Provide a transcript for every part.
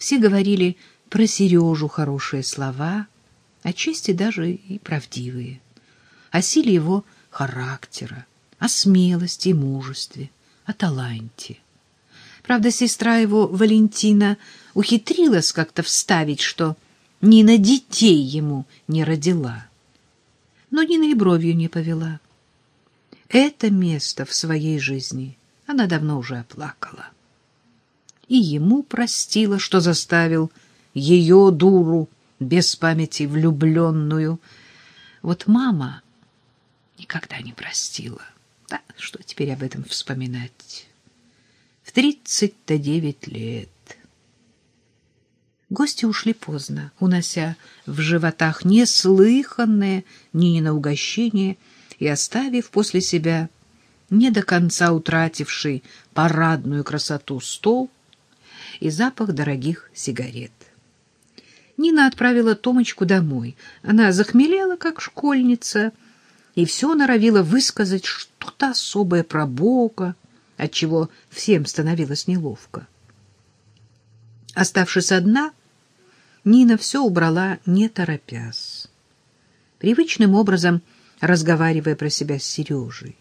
Все говорили про Сережу хорошие слова, отчасти даже и правдивые, о силе его характера, о смелости и мужестве, о таланте. Правда, сестра его, Валентина, ухитрилась как-то вставить, что Нина детей ему не родила. Но Нина и бровью не повела. Это место в своей жизни она давно уже оплакала. И ему простила, что заставил ее дуру без памяти влюбленную. Вот мама никогда не простила. Да, что теперь об этом вспоминать? В тридцать-то девять лет. Гости ушли поздно, унося в животах неслыханное Нинино угощение и оставив после себя не до конца утративший парадную красоту стол и запах дорогих сигарет. Нина отправила Томочку домой. Она захмелела, как школьница, и все норовила высказать что-то особое про Бога, отчего всем становилось неловко. Оставшись одна, Нина все убрала, не торопясь, привычным образом разговаривая про себя с Сережей.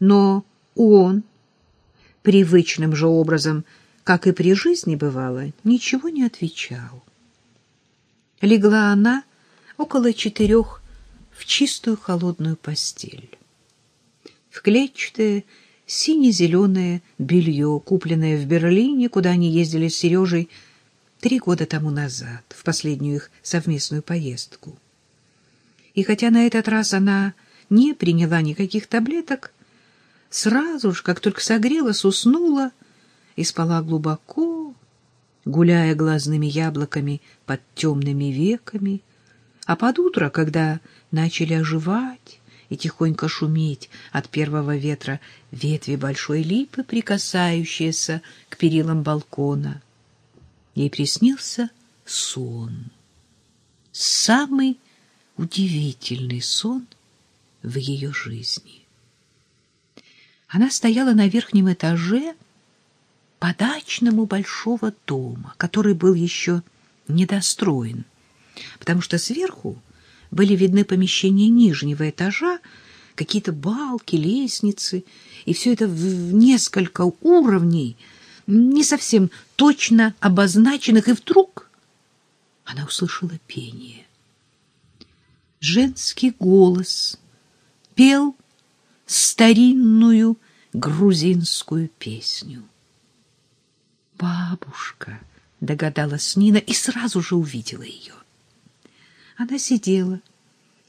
Но он, привычным же образом, как и при жизни бывало, ничего не отвечал. Легла она около четырех в чистую холодную постель. В клетчатое сине-зеленое белье, купленное в Берлине, куда они ездили с Сережей три года тому назад, в последнюю их совместную поездку. И хотя на этот раз она не приняла никаких таблеток, сразу же, как только согрелась, уснула и спала глубоко, гуляя глазными яблоками под темными веками, а под утро, когда начали оживать и тихонько шуметь от первого ветра ветви большой липы, прикасающиеся к перилам балкона, ей приснился сон. Самый удивительный сон в ее жизни. Она стояла на верхнем этаже подачному большого дома, который был еще недостроен, потому что сверху были видны помещения нижнего этажа, какие-то балки, лестницы, и все это в несколько уровней, не совсем точно обозначенных, и вдруг она услышала пение. Женский голос пел старинную грузинскую песню. «Бабушка», — догадалась Нина и сразу же увидела ее. Она сидела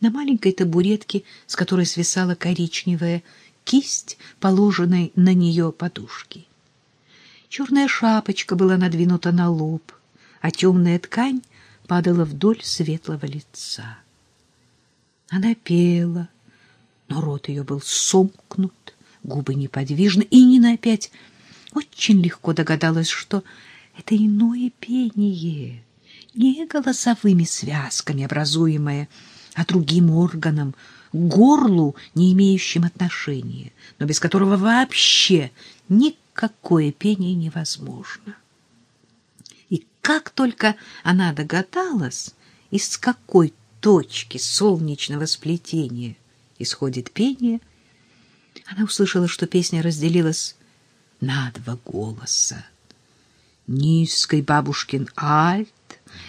на маленькой табуретке, с которой свисала коричневая кисть, положенной на нее подушки. Черная шапочка была надвинута на лоб, а темная ткань падала вдоль светлого лица. Она пела, но рот ее был сомкнут, губы неподвижны, и Нина опять очень легко догадалась, что это иное пение, не голосовыми связками образуемое, а другим органом, горлу, не имеющим отношения, но без которого вообще никакое пение невозможно. И как только она догадалась, из какой точки солнечного сплетения исходит пение, она услышала, что песня разделилась на два голоса. Низкий бабушкин альт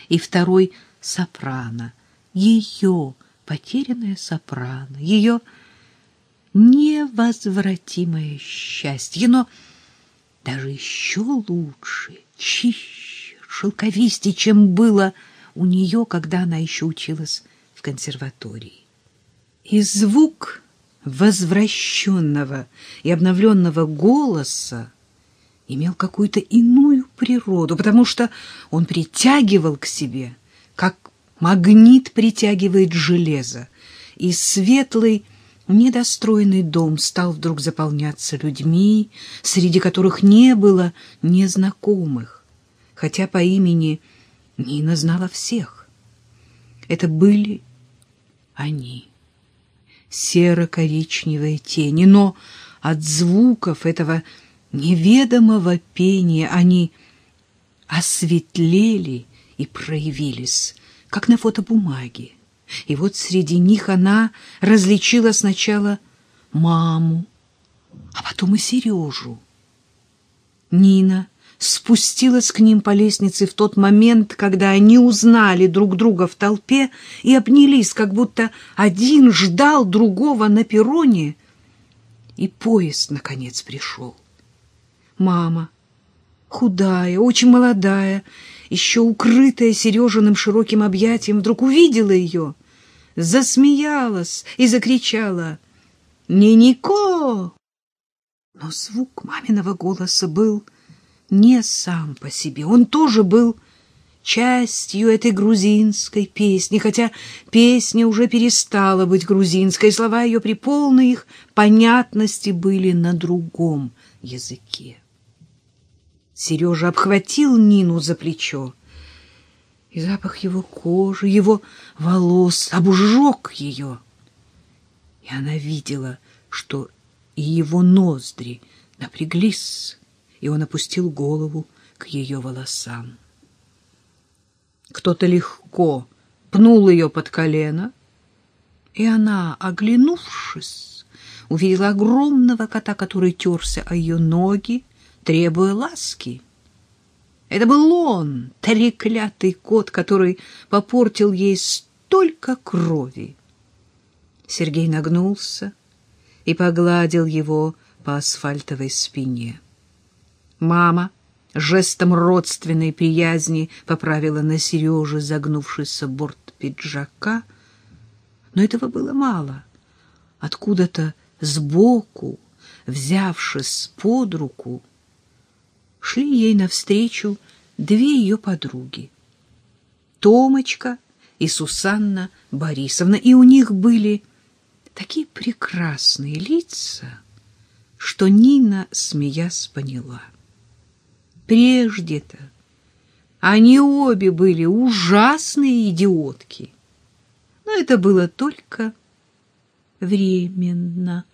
и второй сопрано. Ее потерянное сопрано, ее невозвратимое счастье, но даже еще лучше, чище, шелковистее, чем было у нее, когда она еще училась в консерватории. И звук возвращенного и обновленного голоса имел какую-то иную природу, потому что он притягивал к себе, как магнит притягивает железо, и светлый недостроенный дом стал вдруг заполняться людьми, среди которых не было незнакомых, хотя по имени Нина знала всех. Это были они серо-коричневые тени, но от звуков этого неведомого пения они осветлели и проявились, как на фотобумаге. И вот среди них она различила сначала маму, а потом и Сережу. Нина спустилась к ним по лестнице в тот момент, когда они узнали друг друга в толпе и обнялись, как будто один ждал другого на перроне, и поезд, наконец, пришел. Мама, худая, очень молодая, еще укрытая Сережиным широким объятием, вдруг увидела ее, засмеялась и закричала «Не Нико!» Но звук маминого голоса был не сам по себе. Он тоже был частью этой грузинской песни, хотя песня уже перестала быть грузинской, слова ее при полной их понятности были на другом языке. Сережа обхватил Нину за плечо, и запах его кожи, его волос обжег ее. И она видела, что и его ноздри напряглись, и он опустил голову к ее волосам. Кто-то легко пнул ее под колено, и она, оглянувшись, увидела огромного кота, который терся о ее ноги, требуя ласки. Это был он, треклятый кот, который попортил ей столько крови. Сергей нагнулся и погладил его по асфальтовой спине. Мама жестом родственной приязни поправила на Сереже загнувшийся борт пиджака, но этого было мало. Откуда-то сбоку, взявшись под руку, шли ей навстречу две ее подруги — Томочка и Сусанна Борисовна, и у них были такие прекрасные лица, что Нина, смеясь, поняла. Прежде-то. Они обе были ужасные идиотки, но это было только временно —